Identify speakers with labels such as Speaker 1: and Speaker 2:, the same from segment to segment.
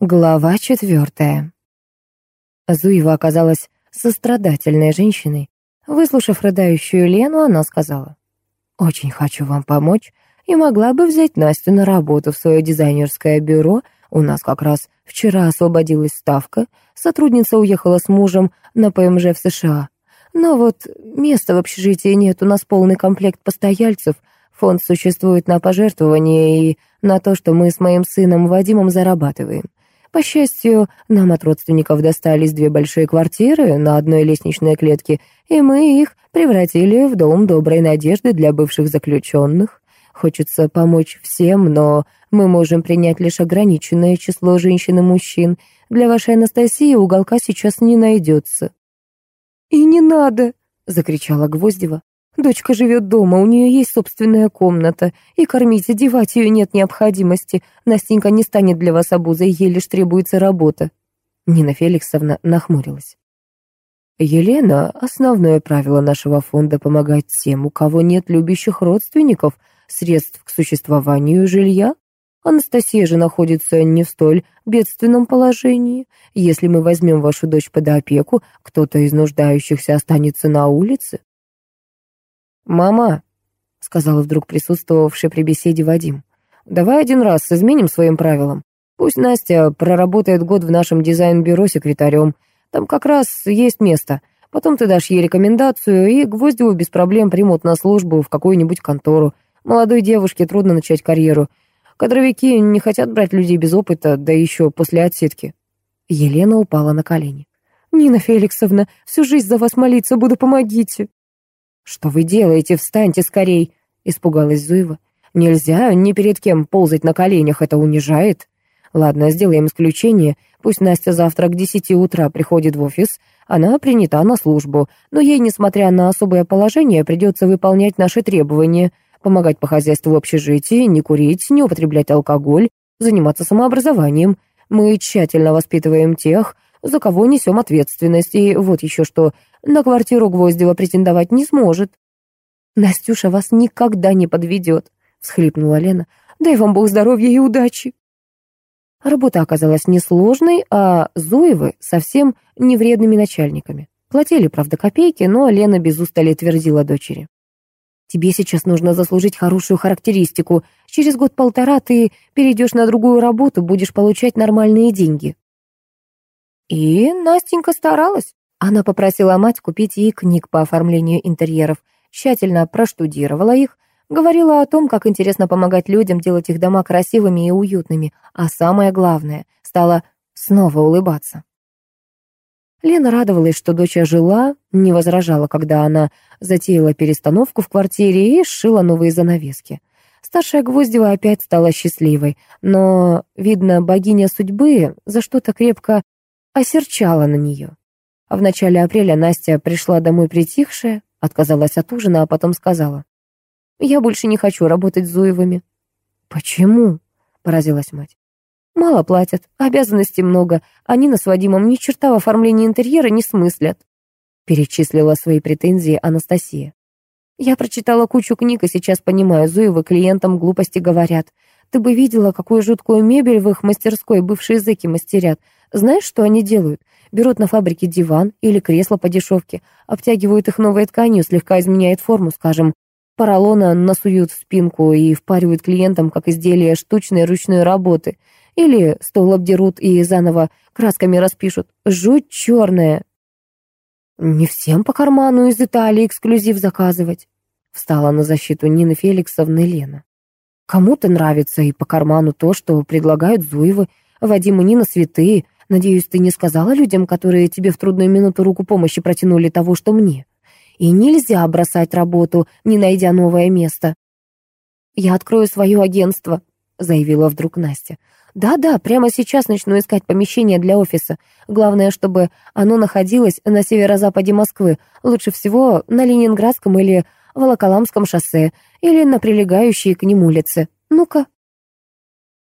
Speaker 1: Глава четвертая. Зуева оказалась сострадательной женщиной. Выслушав рыдающую Лену, она сказала, «Очень хочу вам помочь и могла бы взять Настю на работу в свое дизайнерское бюро. У нас как раз вчера освободилась ставка, сотрудница уехала с мужем на ПМЖ в США. Но вот места в общежитии нет, у нас полный комплект постояльцев, фонд существует на пожертвования и на то, что мы с моим сыном Вадимом зарабатываем. По счастью, нам от родственников достались две большие квартиры на одной лестничной клетке, и мы их превратили в дом доброй надежды для бывших заключенных. Хочется помочь всем, но мы можем принять лишь ограниченное число женщин и мужчин. Для вашей Анастасии уголка сейчас не найдется». «И не надо!» — закричала Гвоздева. Дочка живет дома, у нее есть собственная комната, и кормить, одевать ее нет необходимости. Настенька не станет для вас обузой, ей лишь требуется работа». Нина Феликсовна нахмурилась. «Елена, основное правило нашего фонда — помогать тем, у кого нет любящих родственников, средств к существованию жилья. Анастасия же находится не в столь бедственном положении. Если мы возьмем вашу дочь под опеку, кто-то из нуждающихся останется на улице. «Мама», — сказал вдруг присутствовавший при беседе Вадим, «давай один раз изменим своим правилам. Пусть Настя проработает год в нашем дизайн-бюро секретарем. Там как раз есть место. Потом ты дашь ей рекомендацию, и Гвоздеву без проблем примут на службу в какую-нибудь контору. Молодой девушке трудно начать карьеру. Кадровики не хотят брать людей без опыта, да еще после отсидки». Елена упала на колени. «Нина Феликсовна, всю жизнь за вас молиться буду, помогите!» «Что вы делаете? Встаньте скорей!» — испугалась Зуева. «Нельзя ни перед кем ползать на коленях, это унижает. Ладно, сделаем исключение. Пусть Настя завтра к десяти утра приходит в офис. Она принята на службу, но ей, несмотря на особое положение, придется выполнять наши требования, помогать по хозяйству в общежитии, не курить, не употреблять алкоголь, заниматься самообразованием. Мы тщательно воспитываем тех, за кого несем ответственность. И вот еще что, на квартиру Гвоздева претендовать не сможет. «Настюша вас никогда не подведет», — всхлипнула Лена. «Дай вам Бог здоровья и удачи». Работа оказалась несложной, а Зуевы совсем не вредными начальниками. Платили, правда, копейки, но Лена без устали твердила дочери. «Тебе сейчас нужно заслужить хорошую характеристику. Через год-полтора ты перейдешь на другую работу, будешь получать нормальные деньги». И Настенька старалась. Она попросила мать купить ей книг по оформлению интерьеров, тщательно проштудировала их, говорила о том, как интересно помогать людям делать их дома красивыми и уютными, а самое главное, стала снова улыбаться. Лена радовалась, что дочь жила, не возражала, когда она затеяла перестановку в квартире и сшила новые занавески. Старшая Гвоздева опять стала счастливой, но, видно, богиня судьбы за что-то крепко осерчала на нее. А в начале апреля Настя пришла домой притихшая, отказалась от ужина, а потом сказала. «Я больше не хочу работать с Зуевыми». «Почему?» — поразилась мать. «Мало платят, обязанностей много, они нас с Вадимом ни черта в оформлении интерьера не смыслят», — перечислила свои претензии Анастасия. «Я прочитала кучу книг и сейчас понимаю, Зуевы клиентам глупости говорят. Ты бы видела, какую жуткую мебель в их мастерской бывшие зэки мастерят. Знаешь, что они делают? Берут на фабрике диван или кресло по дешевке, обтягивают их новой тканью, слегка изменяет форму, скажем, поролона насуют в спинку и впаривают клиентам как изделие штучной ручной работы. Или стол обдерут и заново красками распишут. Жуть черная. Не всем по карману из Италии эксклюзив заказывать. Встала на защиту Нины Феликсовны Лена. Кому-то нравится и по карману то, что предлагают Зуевы. Вадим и Нина святые, Надеюсь, ты не сказала людям, которые тебе в трудную минуту руку помощи протянули того, что мне. И нельзя бросать работу, не найдя новое место. Я открою свое агентство, заявила вдруг Настя. Да-да, прямо сейчас начну искать помещение для офиса. Главное, чтобы оно находилось на северо-западе Москвы, лучше всего на Ленинградском или Волоколамском шоссе, или на прилегающей к ним улице. Ну-ка.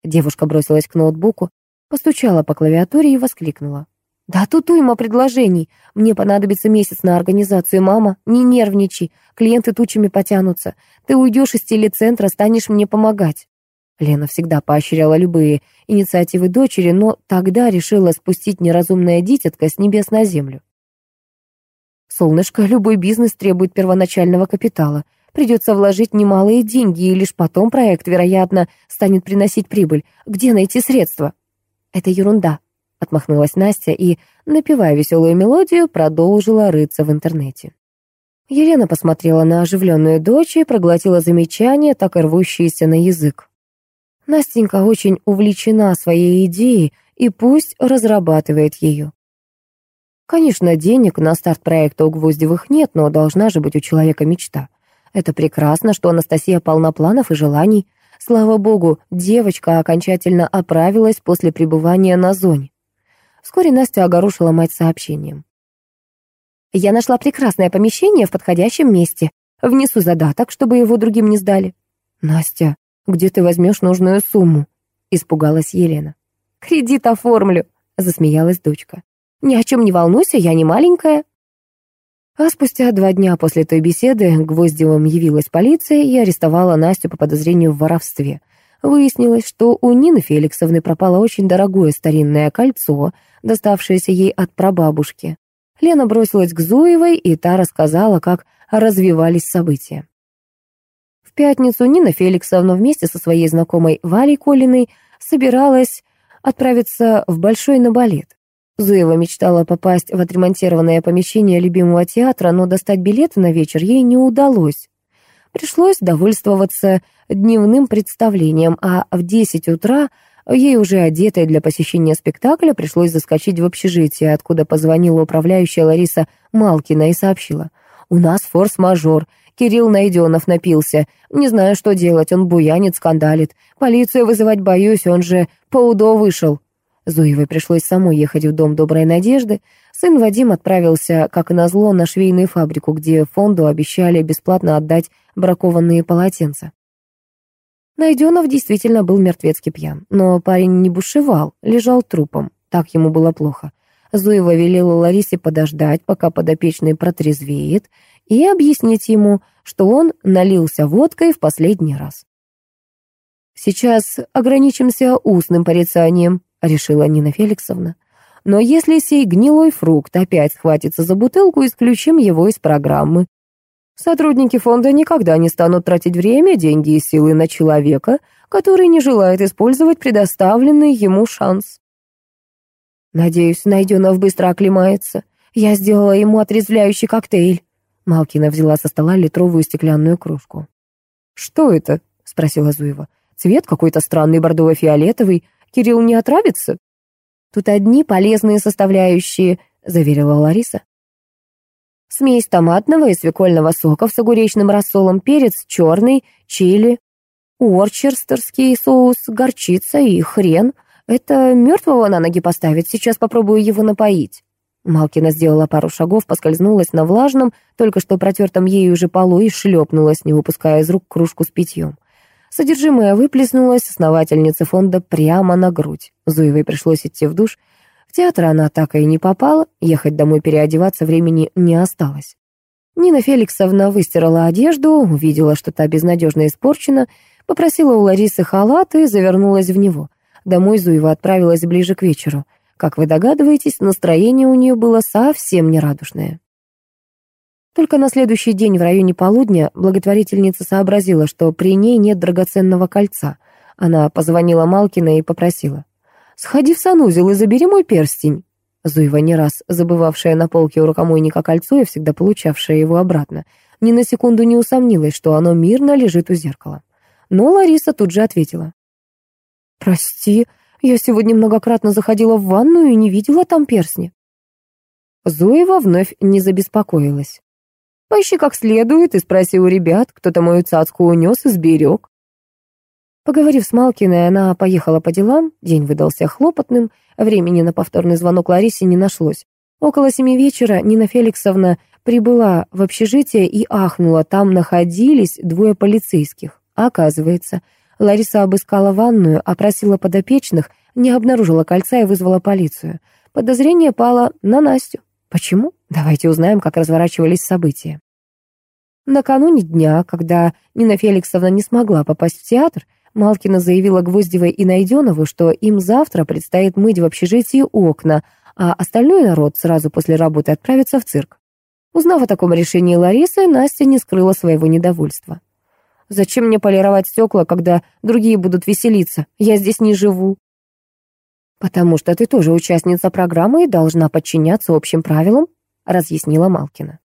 Speaker 1: Девушка бросилась к ноутбуку, Постучала по клавиатуре и воскликнула. «Да тут уйма предложений. Мне понадобится месяц на организацию, мама. Не нервничай. Клиенты тучами потянутся. Ты уйдешь из телецентра, станешь мне помогать». Лена всегда поощряла любые инициативы дочери, но тогда решила спустить неразумное дитятко с небес на землю. «Солнышко, любой бизнес требует первоначального капитала. Придется вложить немалые деньги, и лишь потом проект, вероятно, станет приносить прибыль. Где найти средства?» «Это ерунда», — отмахнулась Настя и, напевая веселую мелодию, продолжила рыться в интернете. Елена посмотрела на оживленную дочь и проглотила замечание, так и рвущееся на язык. Настенька очень увлечена своей идеей, и пусть разрабатывает ее. Конечно, денег на старт проекта у Гвоздевых нет, но должна же быть у человека мечта. Это прекрасно, что Анастасия полна планов и желаний. Слава богу, девочка окончательно оправилась после пребывания на зоне. Вскоре Настя огорошила мать сообщением. «Я нашла прекрасное помещение в подходящем месте. Внесу задаток, чтобы его другим не сдали». «Настя, где ты возьмешь нужную сумму?» — испугалась Елена. «Кредит оформлю», — засмеялась дочка. «Ни о чем не волнуйся, я не маленькая». А спустя два дня после той беседы Гвоздевым явилась полиция и арестовала Настю по подозрению в воровстве. Выяснилось, что у Нины Феликсовны пропало очень дорогое старинное кольцо, доставшееся ей от прабабушки. Лена бросилась к Зуевой, и та рассказала, как развивались события. В пятницу Нина Феликсовна вместе со своей знакомой Валей Колиной собиралась отправиться в Большой на балет. Зуева мечтала попасть в отремонтированное помещение любимого театра, но достать билеты на вечер ей не удалось. Пришлось довольствоваться дневным представлением, а в 10 утра ей уже одетой для посещения спектакля пришлось заскочить в общежитие, откуда позвонила управляющая Лариса Малкина и сообщила. «У нас форс-мажор. Кирилл Найденов напился. Не знаю, что делать, он буянит, скандалит. Полицию вызывать боюсь, он же по УДО вышел». Зуевой пришлось самой ехать в дом Доброй Надежды. Сын Вадим отправился, как и назло, на швейную фабрику, где фонду обещали бесплатно отдать бракованные полотенца. Найденов действительно был мертвецки пьян, но парень не бушевал, лежал трупом, так ему было плохо. Зуева велела Ларисе подождать, пока подопечный протрезвеет, и объяснить ему, что он налился водкой в последний раз. «Сейчас ограничимся устным порицанием», — решила Нина Феликсовна. «Но если сей гнилой фрукт опять схватится за бутылку, исключим его из программы. Сотрудники фонда никогда не станут тратить время, деньги и силы на человека, который не желает использовать предоставленный ему шанс. Надеюсь, Найденов быстро оклемается. Я сделала ему отрезвляющий коктейль. Малкина взяла со стола литровую стеклянную кружку. «Что это?» — спросила Зуева. «Цвет какой-то странный бордово-фиолетовый. Кирилл не отравится?» «Тут одни полезные составляющие», — заверила Лариса. Смесь томатного и свекольного соков с огуречным рассолом, перец черный, чили, уорчерстерский соус, горчица и хрен. Это мертвого на ноги поставить, сейчас попробую его напоить. Малкина сделала пару шагов, поскользнулась на влажном, только что протертом ею уже полу и шлепнулась, не выпуская из рук кружку с питьем. Содержимое выплеснулось основательнице фонда прямо на грудь. Зуевой пришлось идти в душ. В театр она так и не попала, ехать домой переодеваться времени не осталось. Нина Феликсовна выстирала одежду, увидела, что та безнадежно испорчена, попросила у Ларисы халат и завернулась в него. Домой Зуева отправилась ближе к вечеру. Как вы догадываетесь, настроение у нее было совсем нерадушное. Только на следующий день в районе полудня благотворительница сообразила, что при ней нет драгоценного кольца. Она позвонила Малкина и попросила. «Сходи в санузел и забери мой перстень». Зуева, не раз забывавшая на полке у рукомойника кольцо и всегда получавшая его обратно, ни на секунду не усомнилась, что оно мирно лежит у зеркала. Но Лариса тут же ответила. «Прости, я сегодня многократно заходила в ванную и не видела там перстня. Зуева вновь не забеспокоилась. Поищи как следует и спроси у ребят, кто-то мою цацку унес и сберег. Поговорив с Малкиной, она поехала по делам, день выдался хлопотным, времени на повторный звонок Ларисе не нашлось. Около семи вечера Нина Феликсовна прибыла в общежитие и ахнула, там находились двое полицейских. оказывается, Лариса обыскала ванную, опросила подопечных, не обнаружила кольца и вызвала полицию. Подозрение пало на Настю. Почему? Давайте узнаем, как разворачивались события. Накануне дня, когда Нина Феликсовна не смогла попасть в театр, Малкина заявила Гвоздевой и Найденову, что им завтра предстоит мыть в общежитии окна, а остальной народ сразу после работы отправится в цирк. Узнав о таком решении Ларисы, Настя не скрыла своего недовольства. «Зачем мне полировать стекла, когда другие будут веселиться? Я здесь не живу». «Потому что ты тоже участница программы и должна подчиняться общим правилам», разъяснила Малкина.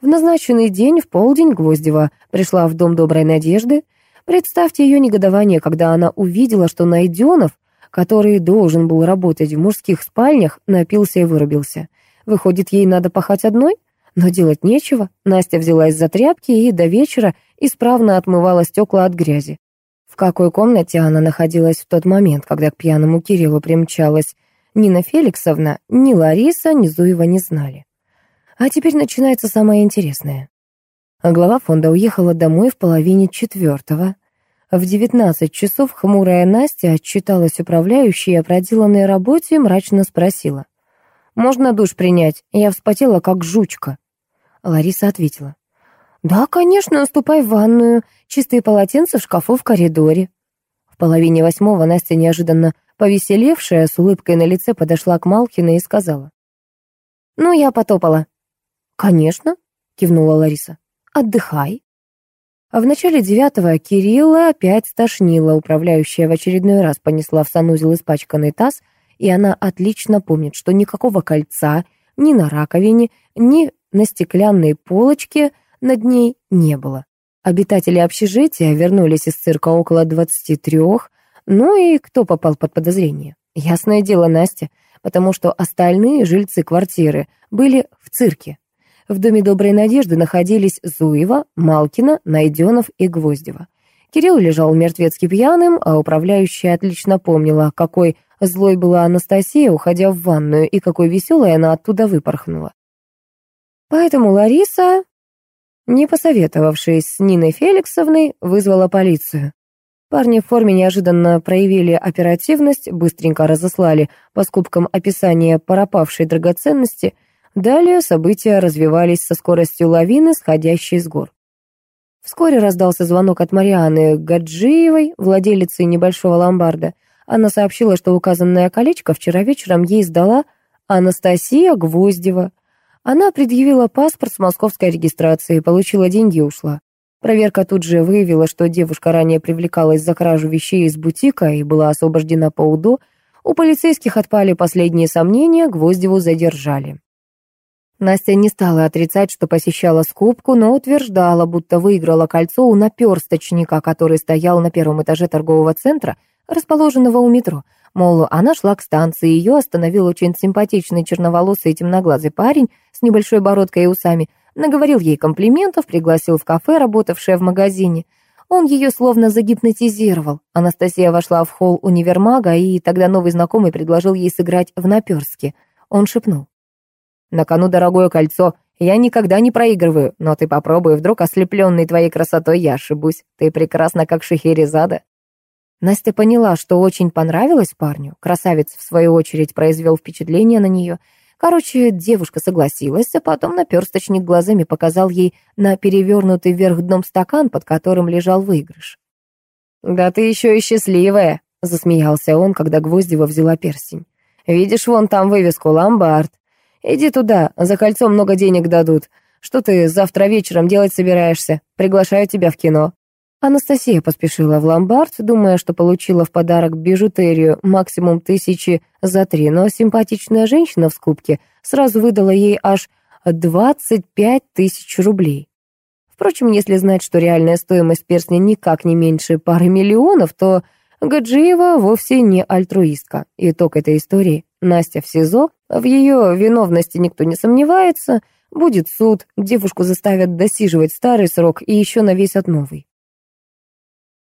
Speaker 1: В назначенный день в полдень Гвоздева пришла в Дом Доброй Надежды. Представьте ее негодование, когда она увидела, что Найденов, который должен был работать в мужских спальнях, напился и вырубился. Выходит, ей надо пахать одной? Но делать нечего. Настя взялась за тряпки и до вечера исправно отмывала стекла от грязи. В какой комнате она находилась в тот момент, когда к пьяному Кириллу примчалась Нина Феликсовна, ни Лариса, ни Зуева не знали. А теперь начинается самое интересное. Глава фонда уехала домой в половине четвертого. В девятнадцать часов хмурая Настя отчиталась управляющей о проделанной работе и мрачно спросила. «Можно душ принять? Я вспотела, как жучка». Лариса ответила. «Да, конечно, ступай в ванную. Чистые полотенца в шкафу в коридоре». В половине восьмого Настя, неожиданно повеселевшая, с улыбкой на лице подошла к Малкиной и сказала. «Ну, я потопала. «Конечно», — кивнула Лариса. «Отдыхай». А в начале девятого Кирилла опять стошнило, управляющая в очередной раз понесла в санузел испачканный таз, и она отлично помнит, что никакого кольца ни на раковине, ни на стеклянной полочке над ней не было. Обитатели общежития вернулись из цирка около двадцати трех, ну и кто попал под подозрение? Ясное дело, Настя, потому что остальные жильцы квартиры были в цирке. В доме Доброй Надежды находились Зуева, Малкина, Найденов и Гвоздева. Кирилл лежал мертвецки пьяным, а управляющая отлично помнила, какой злой была Анастасия, уходя в ванную, и какой веселой она оттуда выпорхнула. Поэтому Лариса, не посоветовавшись с Ниной Феликсовной, вызвала полицию. Парни в форме неожиданно проявили оперативность, быстренько разослали по скупкам описание пропавшей драгоценности — Далее события развивались со скоростью лавины, сходящей с гор. Вскоре раздался звонок от Марианы Гаджиевой, владелицы небольшого ломбарда. Она сообщила, что указанное колечко вчера вечером ей сдала Анастасия Гвоздева. Она предъявила паспорт с московской регистрацией, получила деньги и ушла. Проверка тут же выявила, что девушка ранее привлекалась за кражу вещей из бутика и была освобождена по УДО. У полицейских отпали последние сомнения, Гвоздеву задержали. Настя не стала отрицать, что посещала скупку, но утверждала, будто выиграла кольцо у наперсточника, который стоял на первом этаже торгового центра, расположенного у метро. Мол, она шла к станции, ее остановил очень симпатичный черноволосый темноглазый парень с небольшой бородкой и усами, наговорил ей комплиментов, пригласил в кафе, работавшее в магазине. Он ее словно загипнотизировал. Анастасия вошла в холл универмага, и тогда новый знакомый предложил ей сыграть в наперстке. Он шепнул. На кону дорогое кольцо. Я никогда не проигрываю, но ты попробуй, вдруг ослепленный твоей красотой я ошибусь. Ты прекрасна, как Шехерезада». Настя поняла, что очень понравилось парню. Красавец, в свою очередь, произвел впечатление на нее. Короче, девушка согласилась, а потом наперсточник глазами показал ей на перевернутый вверх дном стакан, под которым лежал выигрыш. «Да ты еще и счастливая», — засмеялся он, когда Гвоздева взяла перстень. «Видишь, вон там вывеску «Ломбард». Иди туда, за кольцо много денег дадут. Что ты завтра вечером делать собираешься? Приглашаю тебя в кино». Анастасия поспешила в ломбард, думая, что получила в подарок бижутерию максимум тысячи за три, но симпатичная женщина в скупке сразу выдала ей аж 25 тысяч рублей. Впрочем, если знать, что реальная стоимость перстня никак не меньше пары миллионов, то Гаджиева вовсе не альтруистка. Итог этой истории. Настя в СИЗО, в ее виновности никто не сомневается, будет суд, девушку заставят досиживать старый срок и еще навесят новый.